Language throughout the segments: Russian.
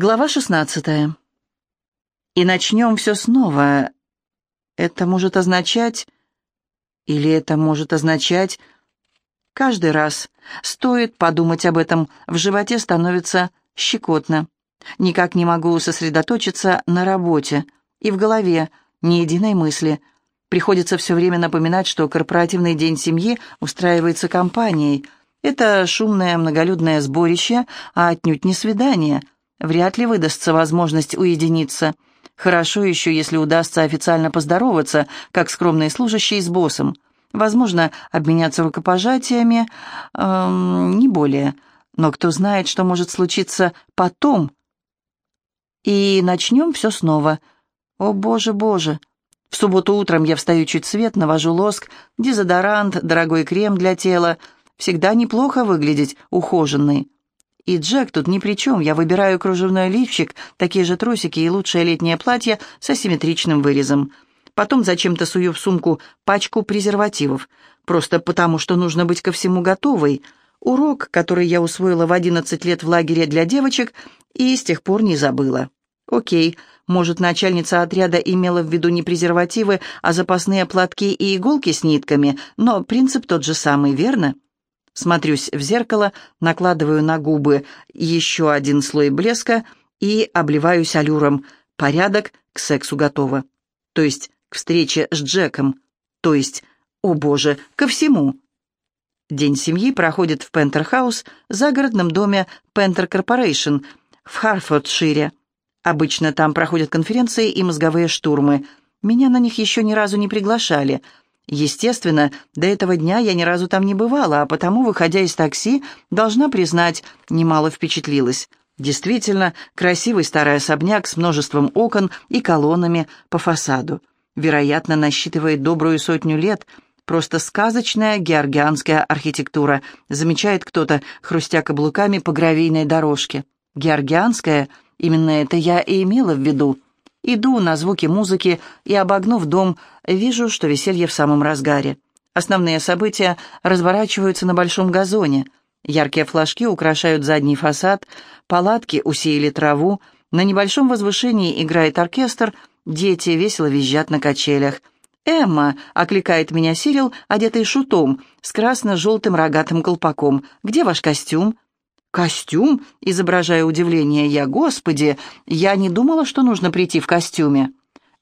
Глава 16. И начнем все снова. Это может означать... Или это может означать... Каждый раз стоит подумать об этом, в животе становится щекотно. Никак не могу сосредоточиться на работе. И в голове ни единой мысли. Приходится все время напоминать, что корпоративный день семьи устраивается компанией. Это шумное многолюдное сборище, а отнюдь не свидание — Вряд ли выдастся возможность уединиться. Хорошо еще, если удастся официально поздороваться, как скромный служащий с боссом. Возможно, обменяться рукопожатиями, эм, не более. Но кто знает, что может случиться потом. И начнем все снова. О, боже, боже. В субботу утром я встаю чуть свет, навожу лоск, дезодорант, дорогой крем для тела. Всегда неплохо выглядеть ухоженной. И Джек тут ни при чем. Я выбираю кружевной лифчик, такие же трусики и лучшее летнее платье с асимметричным вырезом. Потом зачем-то сую в сумку пачку презервативов. Просто потому, что нужно быть ко всему готовой. Урок, который я усвоила в 11 лет в лагере для девочек, и с тех пор не забыла. Окей, может, начальница отряда имела в виду не презервативы, а запасные платки и иголки с нитками, но принцип тот же самый, верно? Смотрюсь в зеркало, накладываю на губы еще один слой блеска и обливаюсь аллюром. Порядок, к сексу готово. То есть к встрече с Джеком. То есть, о боже, ко всему. День семьи проходит в Пентерхаус, загородном доме Пентер Корпорейшн в Хартфордшире. Обычно там проходят конференции и мозговые штурмы. Меня на них еще ни разу не приглашали — Естественно, до этого дня я ни разу там не бывала, а потому, выходя из такси, должна признать, немало впечатлилась. Действительно, красивый старый особняк с множеством окон и колоннами по фасаду. Вероятно, насчитывает добрую сотню лет. Просто сказочная георгианская архитектура, замечает кто-то, хрустя каблуками по гравийной дорожке. Георгианская, именно это я и имела в виду. Иду на звуки музыки и, обогнув дом, вижу, что веселье в самом разгаре. Основные события разворачиваются на большом газоне. Яркие флажки украшают задний фасад, палатки усеяли траву, на небольшом возвышении играет оркестр, дети весело визжат на качелях. «Эмма!» — окликает меня Сирил, одетый шутом, с красно-желтым рогатым колпаком. «Где ваш костюм?» «Костюм?» — изображая удивление я. «Господи, я не думала, что нужно прийти в костюме».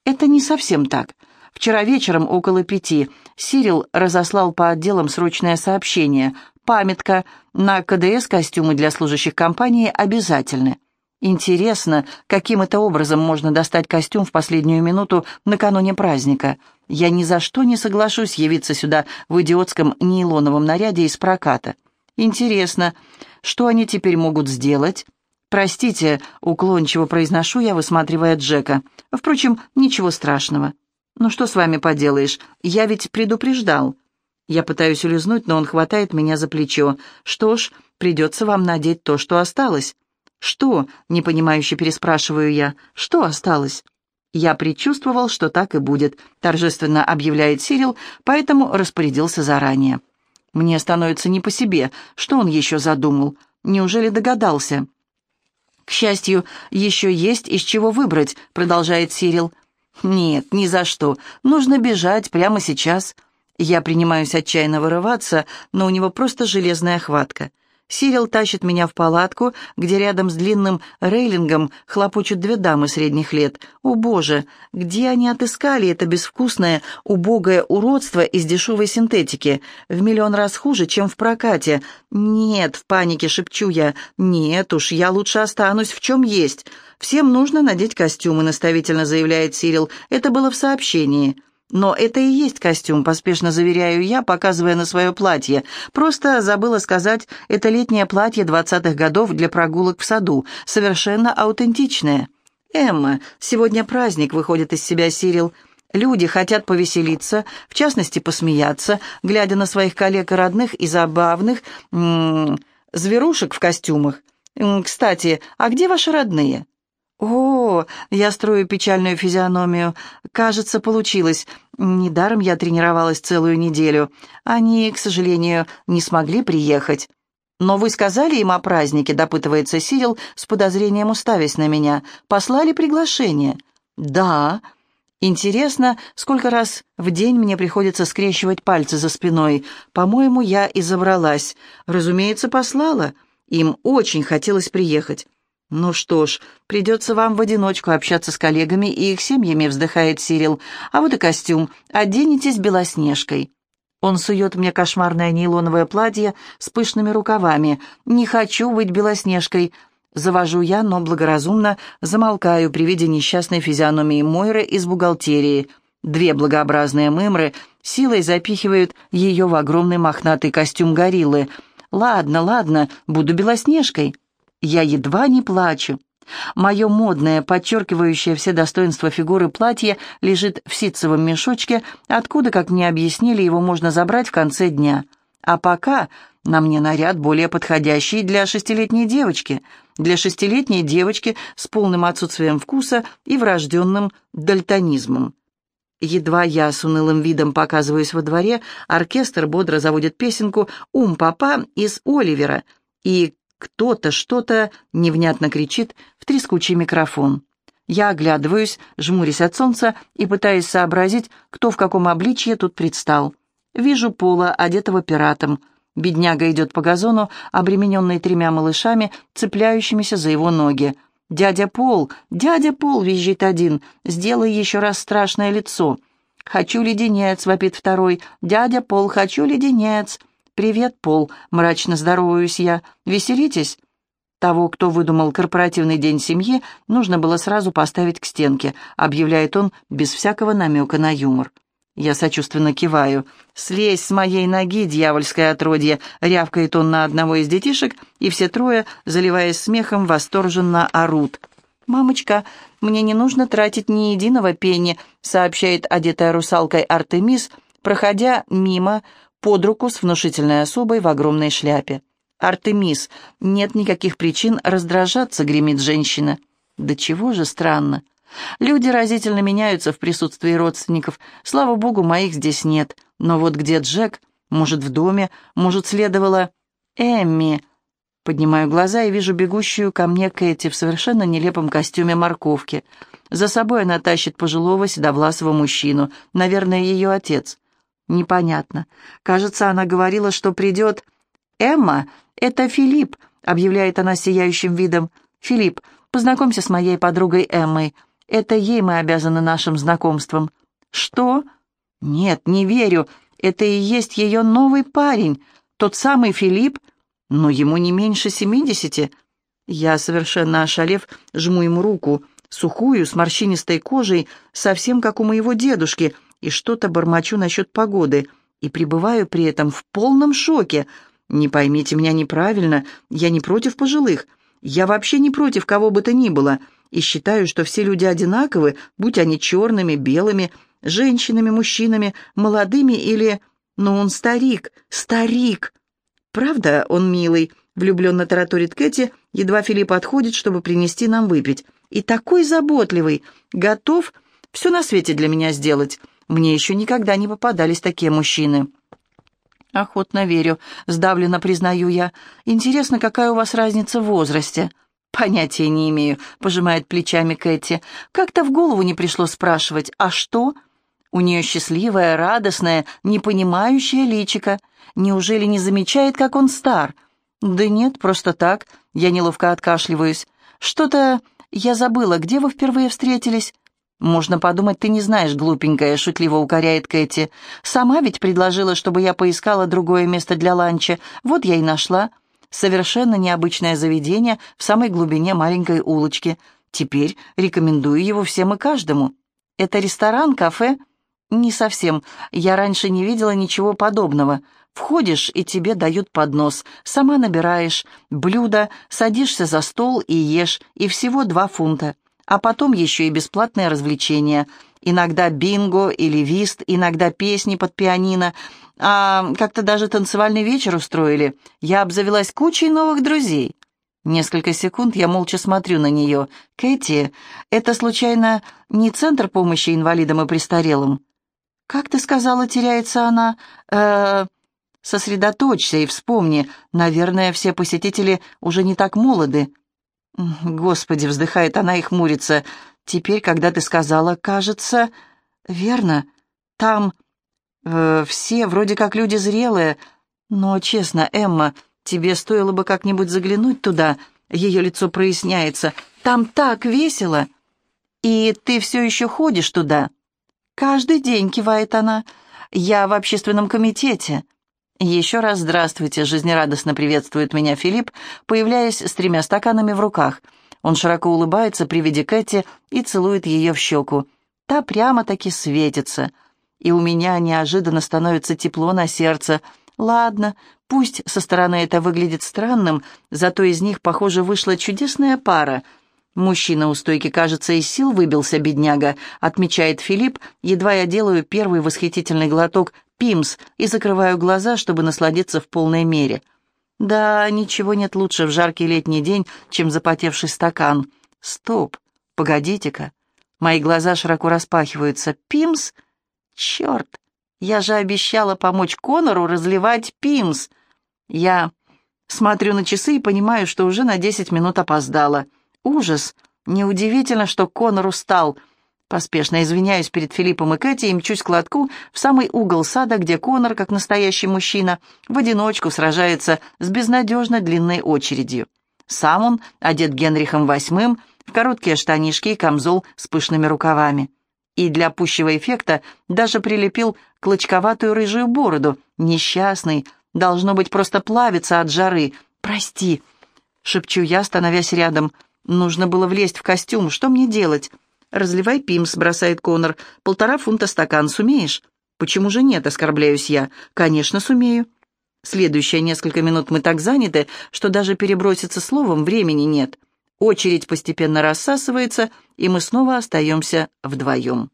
«Это не совсем так. Вчера вечером около пяти Сирил разослал по отделам срочное сообщение. Памятка. На КДС костюмы для служащих компании обязательны. Интересно, каким это образом можно достать костюм в последнюю минуту накануне праздника? Я ни за что не соглашусь явиться сюда в идиотском нейлоновом наряде из проката. Интересно, что они теперь могут сделать? Простите, уклончиво произношу я, высматривая Джека. Впрочем, ничего страшного. Ну что с вами поделаешь? Я ведь предупреждал. Я пытаюсь улизнуть, но он хватает меня за плечо. Что ж, придется вам надеть то, что осталось. Что? Непонимающе переспрашиваю я. Что осталось? Я предчувствовал, что так и будет, торжественно объявляет Сирил, поэтому распорядился заранее. Мне становится не по себе. Что он еще задумал? Неужели догадался? «К счастью, еще есть из чего выбрать», — продолжает Сирил. «Нет, ни за что. Нужно бежать прямо сейчас». Я принимаюсь отчаянно вырываться, но у него просто железная хватка. Сирил тащит меня в палатку, где рядом с длинным рейлингом хлопочут две дамы средних лет. О боже, где они отыскали это безвкусное, убогое уродство из дешевой синтетики? В миллион раз хуже, чем в прокате. Нет, в панике шепчу я. Нет уж, я лучше останусь в чем есть. Всем нужно надеть костюмы, наставительно заявляет Сирил. Это было в сообщении. «Но это и есть костюм», — поспешно заверяю я, показывая на свое платье. «Просто забыла сказать, это летнее платье двадцатых годов для прогулок в саду, совершенно аутентичное». «Эмма, сегодня праздник», — выходит из себя Сирил. «Люди хотят повеселиться, в частности, посмеяться, глядя на своих коллег и родных и забавных м -м, зверушек в костюмах. Кстати, а где ваши родные?» «О, я строю печальную физиономию. Кажется, получилось. Недаром я тренировалась целую неделю. Они, к сожалению, не смогли приехать». «Но вы сказали им о празднике?» — допытывается Сирил, с подозрением уставясь на меня. «Послали приглашение?» «Да». «Интересно, сколько раз в день мне приходится скрещивать пальцы за спиной? По-моему, я и забралась. Разумеется, послала. Им очень хотелось приехать». «Ну что ж, придется вам в одиночку общаться с коллегами и их семьями», — вздыхает Сирил. «А вот и костюм. Оденетесь Белоснежкой». Он сует мне кошмарное нейлоновое платье с пышными рукавами. «Не хочу быть Белоснежкой», Завожу я, но благоразумно замолкаю при виде несчастной физиономии Мойры из бухгалтерии. Две благообразные мымры силой запихивают ее в огромный мохнатый костюм гориллы. «Ладно, ладно, буду Белоснежкой». Я едва не плачу. Мое модное, подчеркивающее все достоинства фигуры платье лежит в ситцевом мешочке, откуда, как мне объяснили, его можно забрать в конце дня. А пока на мне наряд более подходящий для шестилетней девочки, для шестилетней девочки с полным отсутствием вкуса и врожденным дальтонизмом. Едва я с унылым видом показываюсь во дворе, оркестр бодро заводит песенку «Ум-папа» из «Оливера», и кто-то что-то невнятно кричит в трескучий микрофон. Я оглядываюсь, жмурясь от солнца и пытаясь сообразить, кто в каком обличье тут предстал. Вижу Пола, одетого пиратом. Бедняга идет по газону, обремененный тремя малышами, цепляющимися за его ноги. «Дядя Пол! Дядя Пол!» — визжит один. «Сделай еще раз страшное лицо!» «Хочу леденец!» — вопит второй. «Дядя Пол, хочу леденец!» «Привет, Пол!» — мрачно здороваюсь я. «Веселитесь?» Того, кто выдумал корпоративный день семьи, нужно было сразу поставить к стенке, объявляет он без всякого намека на юмор. Я сочувственно киваю. «Слезь с моей ноги, дьявольское отродье!» — рявкает он на одного из детишек, и все трое, заливаясь смехом, восторженно орут. «Мамочка, мне не нужно тратить ни единого пенни», — сообщает одетая русалкой Артемис, проходя мимо под руку с внушительной особой в огромной шляпе. «Артемис, нет никаких причин раздражаться», — гремит женщина. «Да чего же странно. Люди разительно меняются в присутствии родственников. Слава богу, моих здесь нет. Но вот где Джек? Может, в доме? Может, следовало... Эмми...» Поднимаю глаза и вижу бегущую ко мне Кэти в совершенно нелепом костюме морковки. За собой она тащит пожилого седовласого мужчину, наверное, ее отец. Непонятно. Кажется, она говорила, что придет... «Эмма, это Филипп», — объявляет она сияющим видом. «Филипп, познакомься с моей подругой Эммой. Это ей мы обязаны нашим знакомством». «Что?» «Нет, не верю. Это и есть ее новый парень. Тот самый Филипп, но ему не меньше семидесяти». Я, совершенно ошалев, жму ему руку, сухую, с морщинистой кожей, совсем как у моего дедушки — и что-то бормочу насчет погоды, и пребываю при этом в полном шоке. Не поймите меня неправильно, я не против пожилых. Я вообще не против кого бы то ни было, и считаю, что все люди одинаковы, будь они черными, белыми, женщинами, мужчинами, молодыми или... Но он старик, старик. Правда, он милый, влюбленно тараторит Кэти, едва Филипп отходит, чтобы принести нам выпить. И такой заботливый, готов все на свете для меня сделать. Мне еще никогда не попадались такие мужчины». «Охотно верю», — сдавленно признаю я. «Интересно, какая у вас разница в возрасте?» «Понятия не имею», — пожимает плечами Кэти. «Как-то в голову не пришло спрашивать. А что?» У нее счастливая, радостная, непонимающая личика. Неужели не замечает, как он стар? Да нет, просто так. Я неловко откашливаюсь. Что-то я забыла, где вы впервые встретились? «Можно подумать, ты не знаешь, глупенькая», — шутливо укоряет Кэти. «Сама ведь предложила, чтобы я поискала другое место для ланча. Вот я и нашла. Совершенно необычное заведение в самой глубине маленькой улочки. Теперь рекомендую его всем и каждому. Это ресторан, кафе?» «Не совсем. Я раньше не видела ничего подобного. Входишь, и тебе дают поднос. Сама набираешь блюдо, садишься за стол и ешь, и всего два фунта» а потом еще и бесплатные развлечения. Иногда бинго или вист, иногда песни под пианино. А как-то даже танцевальный вечер устроили. Я обзавелась кучей новых друзей. Несколько секунд я молча смотрю на нее. «Кэти, это, случайно, не центр помощи инвалидам и престарелым?» «Как ты сказала, теряется она?» э -э Сосредоточься и вспомни, наверное, все посетители уже не так молоды. Господи, вздыхает она и хмурится. Теперь, когда ты сказала, кажется... Верно, там э, все вроде как люди зрелые. Но, честно, Эмма, тебе стоило бы как-нибудь заглянуть туда. Ее лицо проясняется. Там так весело. И ты все еще ходишь туда. Каждый день, кивает она. Я в общественном комитете. «Еще раз здравствуйте», — жизнерадостно приветствует меня Филипп, появляясь с тремя стаканами в руках. Он широко улыбается при виде Кэти и целует ее в щеку. Та прямо-таки светится. И у меня неожиданно становится тепло на сердце. Ладно, пусть со стороны это выглядит странным, зато из них, похоже, вышла чудесная пара. Мужчина у стойки, кажется, из сил выбился, бедняга, отмечает Филипп, едва я делаю первый восхитительный глоток пимс и закрываю глаза, чтобы насладиться в полной мере. Да, ничего нет лучше в жаркий летний день, чем запотевший стакан. Стоп, погодите-ка. Мои глаза широко распахиваются. Пимс? Черт, я же обещала помочь Конору разливать пимс. Я смотрю на часы и понимаю, что уже на десять минут опоздала. Ужас. Неудивительно, что Конор устал. Поспешно извиняюсь перед Филиппом и Кэти и мчусь к лотку в самый угол сада, где Конор, как настоящий мужчина, в одиночку сражается с безнадежно длинной очередью. Сам он одет Генрихом VIII в короткие штанишки и камзол с пышными рукавами. И для пущего эффекта даже прилепил клочковатую рыжую бороду. Несчастный, должно быть, просто плавится от жары. «Прости», — шепчу я, становясь рядом. «Нужно было влезть в костюм. Что мне делать?» «Разливай пимс», — бросает Конор. «Полтора фунта стакан. Сумеешь?» «Почему же нет?» — оскорбляюсь я. «Конечно, сумею». Следующие несколько минут мы так заняты, что даже переброситься словом времени нет. Очередь постепенно рассасывается, и мы снова остаемся вдвоем.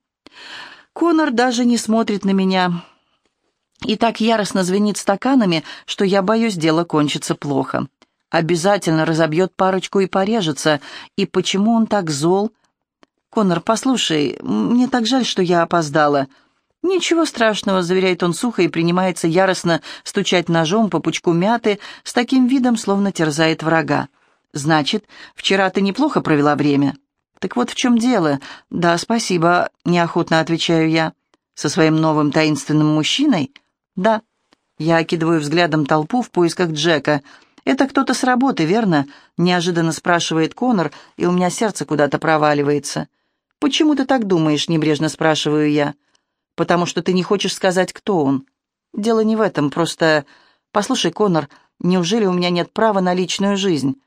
Конор даже не смотрит на меня и так яростно звенит стаканами, что я боюсь, дело кончится плохо. Обязательно разобьет парочку и порежется. И почему он так зол? «Конор, послушай, мне так жаль, что я опоздала». «Ничего страшного», — заверяет он сухо и принимается яростно стучать ножом по пучку мяты с таким видом, словно терзает врага. «Значит, вчера ты неплохо провела время?» «Так вот в чем дело. Да, спасибо», — неохотно отвечаю я. «Со своим новым таинственным мужчиной?» «Да». Я окидываю взглядом толпу в поисках Джека. «Это кто-то с работы, верно?» — неожиданно спрашивает Конор, и у меня сердце куда-то проваливается. «Почему ты так думаешь?» — небрежно спрашиваю я. «Потому что ты не хочешь сказать, кто он». «Дело не в этом, просто...» «Послушай, Конор, неужели у меня нет права на личную жизнь?»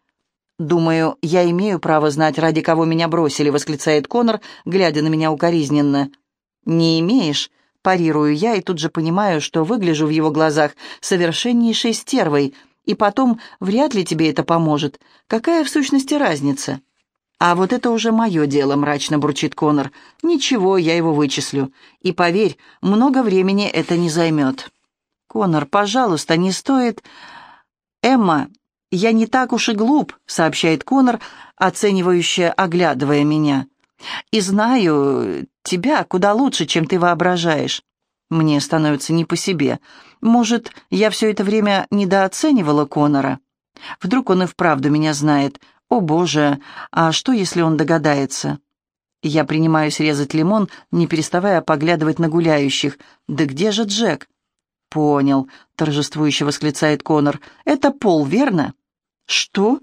«Думаю, я имею право знать, ради кого меня бросили», — восклицает Конор, глядя на меня укоризненно. «Не имеешь?» — парирую я и тут же понимаю, что выгляжу в его глазах совершеннейшей стервой, и потом вряд ли тебе это поможет. Какая в сущности разница?» «А вот это уже мое дело», — мрачно бурчит Конор. «Ничего, я его вычислю. И поверь, много времени это не займет». «Конор, пожалуйста, не стоит...» «Эмма, я не так уж и глуп», — сообщает Конор, оценивающе оглядывая меня. «И знаю тебя куда лучше, чем ты воображаешь». Мне становится не по себе. Может, я все это время недооценивала Конора? Вдруг он и вправду меня знает, «О, Боже, а что, если он догадается?» Я принимаюсь резать лимон, не переставая поглядывать на гуляющих. «Да где же Джек?» «Понял», — торжествующе восклицает Конор. «Это Пол, верно?» «Что?»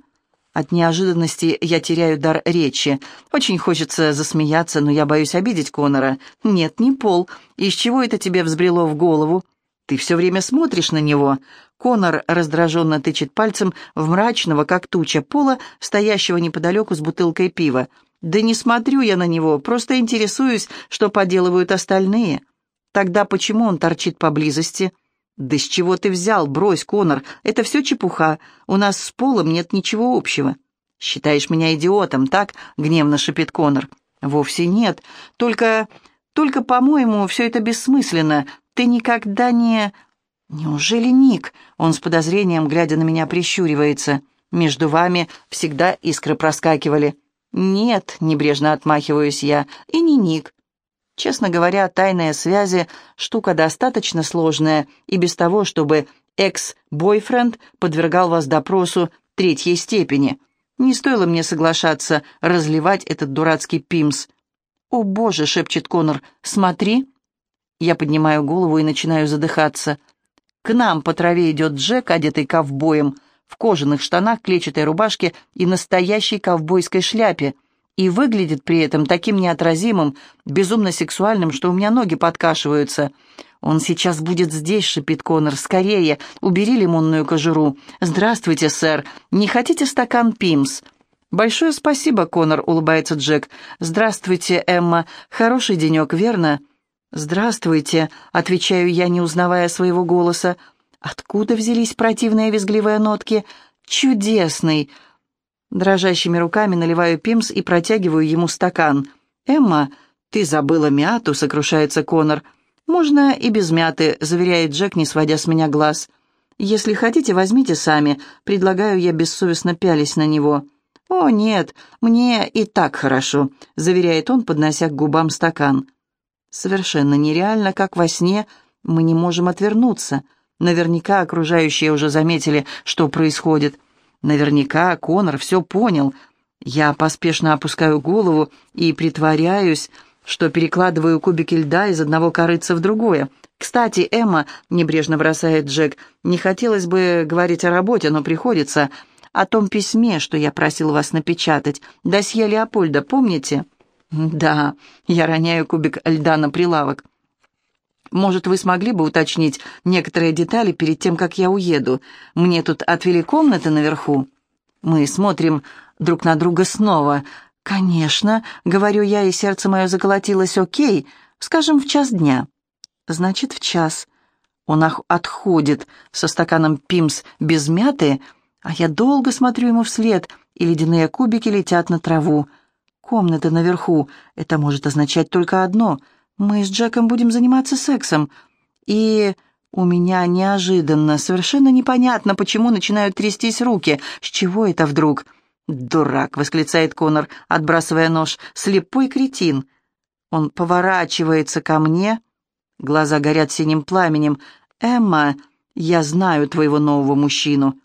От неожиданности я теряю дар речи. Очень хочется засмеяться, но я боюсь обидеть Конора. «Нет, не Пол. Из чего это тебе взбрело в голову?» «Ты все время смотришь на него. Конор раздраженно тычет пальцем в мрачного, как туча, пола, стоящего неподалеку с бутылкой пива. «Да не смотрю я на него, просто интересуюсь, что поделывают остальные. Тогда почему он торчит поблизости?» «Да с чего ты взял? Брось, Конор, это все чепуха. У нас с Полом нет ничего общего». «Считаешь меня идиотом, так?» — гневно шипит Конор. «Вовсе нет. Только... только, по-моему, все это бессмысленно. Ты никогда не...» «Неужели Ник?» Он с подозрением, глядя на меня, прищуривается. «Между вами всегда искры проскакивали». «Нет», — небрежно отмахиваюсь я, — «и не Ник». Честно говоря, тайные связи — штука достаточно сложная, и без того, чтобы экс-бойфренд подвергал вас допросу третьей степени. Не стоило мне соглашаться разливать этот дурацкий пимс. «О, Боже!» — шепчет Конор. «Смотри!» Я поднимаю голову и начинаю задыхаться. К нам по траве идет Джек, одетый ковбоем, в кожаных штанах, клетчатой рубашке и настоящей ковбойской шляпе, и выглядит при этом таким неотразимым, безумно сексуальным, что у меня ноги подкашиваются. «Он сейчас будет здесь», — шипит Конор. «Скорее! Убери лимонную кожуру!» «Здравствуйте, сэр! Не хотите стакан пимс?» «Большое спасибо, Конор», — улыбается Джек. «Здравствуйте, Эмма. Хороший денек, верно?» «Здравствуйте», — отвечаю я, не узнавая своего голоса. «Откуда взялись противные визгливые нотки?» «Чудесный!» Дрожащими руками наливаю пимс и протягиваю ему стакан. «Эмма, ты забыла мяту», — сокрушается Конор. «Можно и без мяты», — заверяет Джек, не сводя с меня глаз. «Если хотите, возьмите сами», — предлагаю я, бессовестно пялись на него. «О, нет, мне и так хорошо», — заверяет он, поднося к губам стакан. «Совершенно нереально, как во сне, мы не можем отвернуться. Наверняка окружающие уже заметили, что происходит. Наверняка Конор все понял. Я поспешно опускаю голову и притворяюсь, что перекладываю кубики льда из одного корыца в другое. «Кстати, Эмма», — небрежно бросает Джек, — «не хотелось бы говорить о работе, но приходится о том письме, что я просил вас напечатать. Досье Леопольда, помните?» «Да», — я роняю кубик льда на прилавок. «Может, вы смогли бы уточнить некоторые детали перед тем, как я уеду? Мне тут отвели комнаты наверху». Мы смотрим друг на друга снова. «Конечно», — говорю я, и сердце мое заколотилось. «Окей, скажем, в час дня». «Значит, в час». Он отходит со стаканом пимс без мяты, — а я долго смотрю ему вслед, и ледяные кубики летят на траву. Комната наверху. Это может означать только одно. Мы с Джеком будем заниматься сексом. И у меня неожиданно, совершенно непонятно, почему начинают трястись руки. С чего это вдруг? «Дурак!» — восклицает Конор, отбрасывая нож. «Слепой кретин!» Он поворачивается ко мне. Глаза горят синим пламенем. «Эмма, я знаю твоего нового мужчину.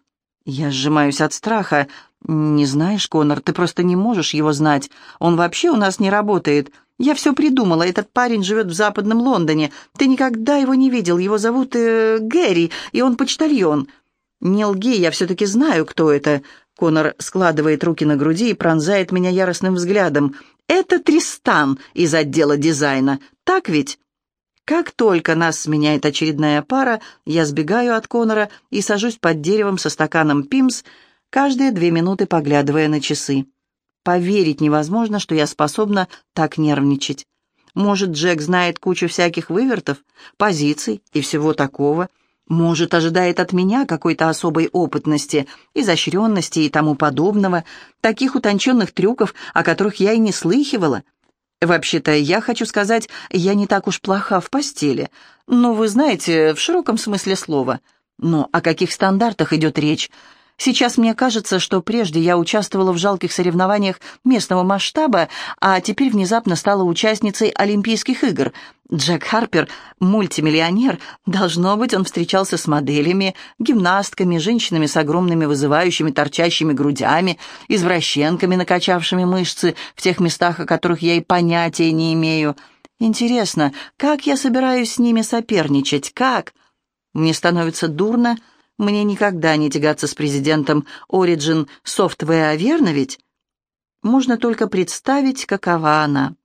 Я сжимаюсь от страха. «Не знаешь, Конор, ты просто не можешь его знать. Он вообще у нас не работает. Я все придумала. Этот парень живет в западном Лондоне. Ты никогда его не видел. Его зовут э, Гэри, и он почтальон». «Не лги, я все-таки знаю, кто это». Конор складывает руки на груди и пронзает меня яростным взглядом. «Это Тристан из отдела дизайна. Так ведь?» Как только нас сменяет очередная пара, я сбегаю от Конора и сажусь под деревом со стаканом пимс, каждые две минуты поглядывая на часы. Поверить невозможно, что я способна так нервничать. Может, Джек знает кучу всяких вывертов, позиций и всего такого. Может, ожидает от меня какой-то особой опытности, изощренности и тому подобного, таких утонченных трюков, о которых я и не слыхивала — Вообще-то, я хочу сказать, я не так уж плоха в постели. Ну, вы знаете, в широком смысле слова. Но о каких стандартах идет речь? Сейчас мне кажется, что прежде я участвовала в жалких соревнованиях местного масштаба, а теперь внезапно стала участницей Олимпийских игр. Джек Харпер – мультимиллионер. Должно быть, он встречался с моделями, гимнастками, женщинами с огромными вызывающими торчащими грудями, извращенками, накачавшими мышцы в тех местах, о которых я и понятия не имею. Интересно, как я собираюсь с ними соперничать? Как? Мне становится дурно – мне никогда не тягаться с президентом Origin Software, верно ведь? Можно только представить, какова она.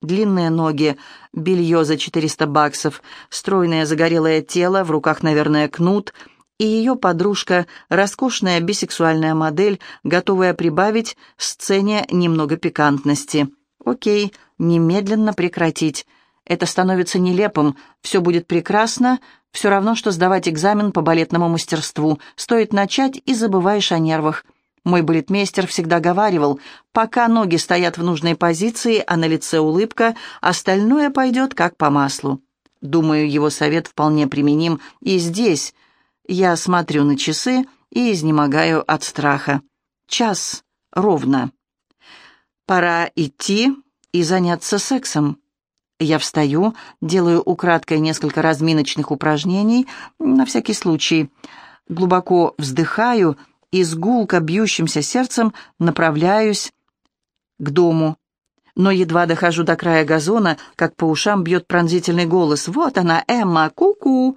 Длинные ноги, белье за 400 баксов, стройное загорелое тело, в руках, наверное, кнут, и ее подружка, роскошная бисексуальная модель, готовая прибавить сцене немного пикантности. Окей, немедленно прекратить. Это становится нелепым, все будет прекрасно, все равно, что сдавать экзамен по балетному мастерству. Стоит начать, и забываешь о нервах. Мой балетмейстер всегда говаривал, пока ноги стоят в нужной позиции, а на лице улыбка, остальное пойдет как по маслу. Думаю, его совет вполне применим и здесь. Я смотрю на часы и изнемогаю от страха. Час ровно. Пора идти и заняться сексом. Я встаю, делаю украдкой несколько разминочных упражнений, на всякий случай. Глубоко вздыхаю и с гулко бьющимся сердцем направляюсь к дому. Но едва дохожу до края газона, как по ушам бьет пронзительный голос. «Вот она, Эмма, ку-ку!»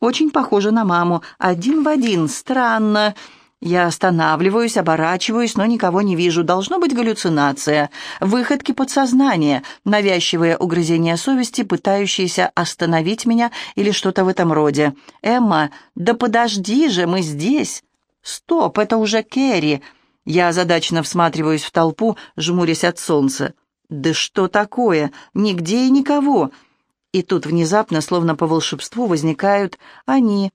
Очень похожа на маму, один в один, странно. Я останавливаюсь, оборачиваюсь, но никого не вижу. Должно быть галлюцинация, выходки подсознания, навязчивые угрызения совести, пытающиеся остановить меня или что-то в этом роде. «Эмма, да подожди же, мы здесь!» «Стоп, это уже Кэрри!» Я озадаченно всматриваюсь в толпу, жмурясь от солнца. «Да что такое? Нигде и никого!» И тут внезапно, словно по волшебству, возникают они.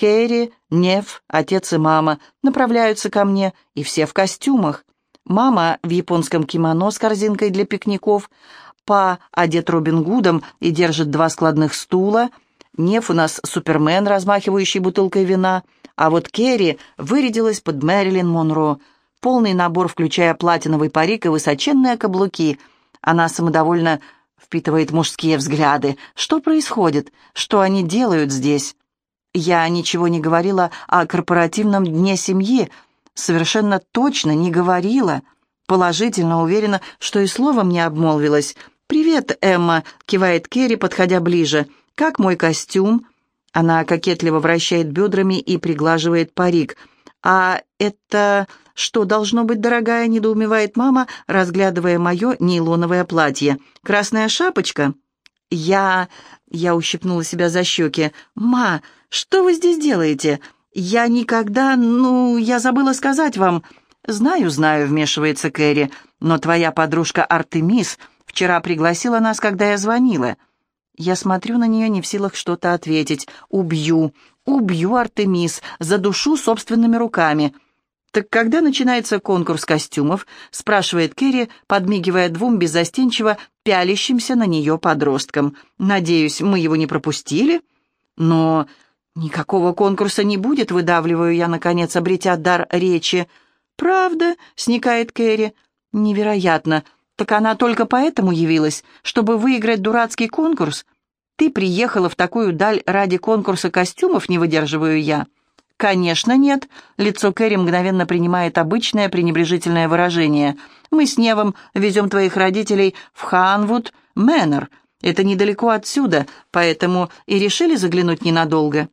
Кэрри, Нев, отец и мама направляются ко мне, и все в костюмах. Мама в японском кимоно с корзинкой для пикников, Па одет Робин Гудом и держит два складных стула. Нев у нас супермен, размахивающий бутылкой вина, а вот Керри вырядилась под Мэрилин Монро — полный набор, включая платиновый парик и высоченные каблуки. Она самодовольно впитывает мужские взгляды. Что происходит? Что они делают здесь? Я ничего не говорила о корпоративном дне семьи. Совершенно точно не говорила. Положительно уверена, что и словом не обмолвилась. «Привет, Эмма», — кивает Керри, подходя ближе. «Как мой костюм?» Она кокетливо вращает бедрами и приглаживает парик. «А это «Что должно быть, дорогая?» — недоумевает мама, разглядывая мое нейлоновое платье. «Красная шапочка?» «Я...» — я ущипнула себя за щеки. «Ма, что вы здесь делаете? Я никогда... Ну, я забыла сказать вам...» «Знаю, знаю», — вмешивается Кэрри, «но твоя подружка Артемис вчера пригласила нас, когда я звонила». Я смотрю на нее, не в силах что-то ответить. «Убью, убью Артемис, задушу собственными руками». «Так когда начинается конкурс костюмов?» — спрашивает Керри, подмигивая двум беззастенчиво пялящимся на нее подросткам. «Надеюсь, мы его не пропустили?» «Но никакого конкурса не будет», — выдавливаю я, наконец, обретя дар речи. «Правда?» — сникает Керри. «Невероятно. Так она только поэтому явилась, чтобы выиграть дурацкий конкурс? Ты приехала в такую даль ради конкурса костюмов, не выдерживаю я». «Конечно нет». Лицо Кэрри мгновенно принимает обычное пренебрежительное выражение. «Мы с Невом везем твоих родителей в Ханвуд Мэннер. Это недалеко отсюда, поэтому и решили заглянуть ненадолго».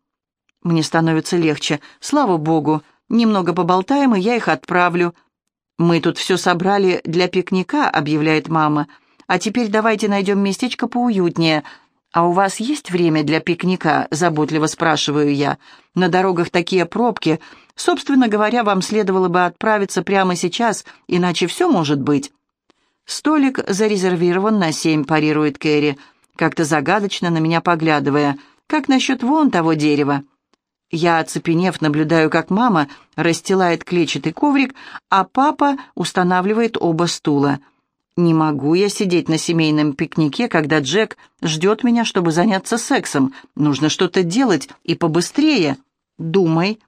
Мне становится легче. Слава богу. Немного поболтаем, и я их отправлю. «Мы тут все собрали для пикника», — объявляет мама. «А теперь давайте найдем местечко поуютнее. «А у вас есть время для пикника?» – заботливо спрашиваю я. «На дорогах такие пробки. Собственно говоря, вам следовало бы отправиться прямо сейчас, иначе все может быть». «Столик зарезервирован на семь», – парирует Кэрри, как-то загадочно на меня поглядывая. «Как насчет вон того дерева?» Я, оцепенев, наблюдаю, как мама расстилает клетчатый коврик, а папа устанавливает оба стула – не могу я сидеть на семейном пикнике, когда Джек ждет меня, чтобы заняться сексом. Нужно что-то делать, и побыстрее. Думай.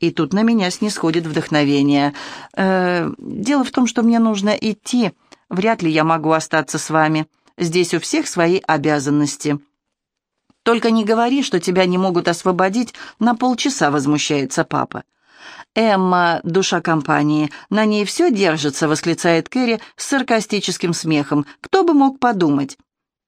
И тут на меня снисходит вдохновение. Э, дело в том, что мне нужно идти. Вряд ли я могу остаться с вами. Здесь у всех свои обязанности. Только не говори, что тебя не могут освободить на полчаса, возмущается папа. «Эмма — душа компании. На ней все держится», — восклицает Кэрри с саркастическим смехом. «Кто бы мог подумать?»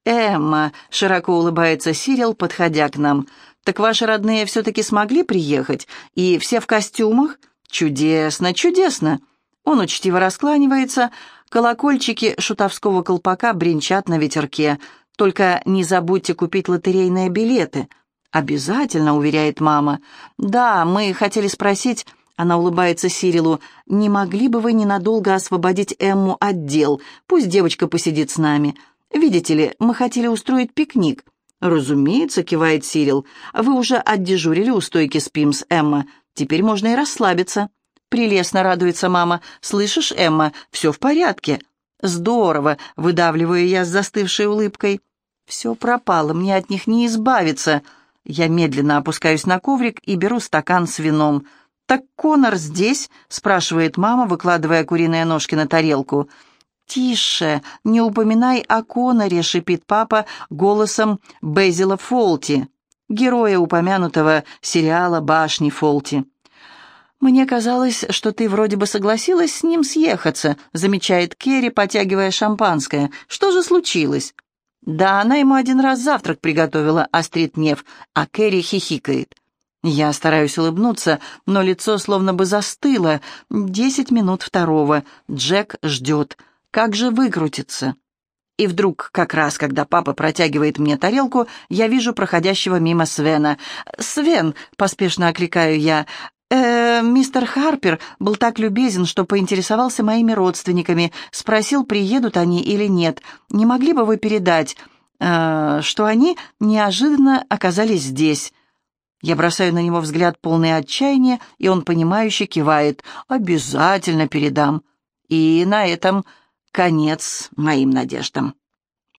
«Эмма», — широко улыбается Сирил, подходя к нам. «Так ваши родные все-таки смогли приехать? И все в костюмах? Чудесно, чудесно!» Он учтиво раскланивается. Колокольчики шутовского колпака бренчат на ветерке. «Только не забудьте купить лотерейные билеты». «Обязательно», — уверяет мама. «Да, мы хотели спросить...» Она улыбается Сирилу. «Не могли бы вы ненадолго освободить Эмму от дел? Пусть девочка посидит с нами. Видите ли, мы хотели устроить пикник». «Разумеется», — кивает Сирил. «Вы уже отдежурили у стойки с Пимс, Эмма. Теперь можно и расслабиться». «Прелестно», — радуется мама. «Слышишь, Эмма, все в порядке». «Здорово», — выдавливаю я с застывшей улыбкой. «Все пропало, мне от них не избавиться». Я медленно опускаюсь на коврик и беру стакан с вином. «Так Конор здесь?» — спрашивает мама, выкладывая куриные ножки на тарелку. «Тише, не упоминай о Коноре», — шипит папа голосом Безила Фолти, героя упомянутого сериала «Башни Фолти». «Мне казалось, что ты вроде бы согласилась с ним съехаться», — замечает Керри, потягивая шампанское. «Что же случилось?» «Да, она ему один раз завтрак приготовила», — острит Нев, а Керри хихикает. Я стараюсь улыбнуться, но лицо словно бы застыло. Десять минут второго. Джек ждет. Как же выкрутиться? И вдруг, как раз когда папа протягивает мне тарелку, я вижу проходящего мимо Свена. «Свен!» — поспешно окликаю я. «Э, мистер Харпер был так любезен, что поинтересовался моими родственниками, спросил, приедут они или нет. Не могли бы вы передать, э, что они неожиданно оказались здесь?» Я бросаю на него взгляд полный отчаяния, и он, понимающе кивает. «Обязательно передам». И на этом конец моим надеждам.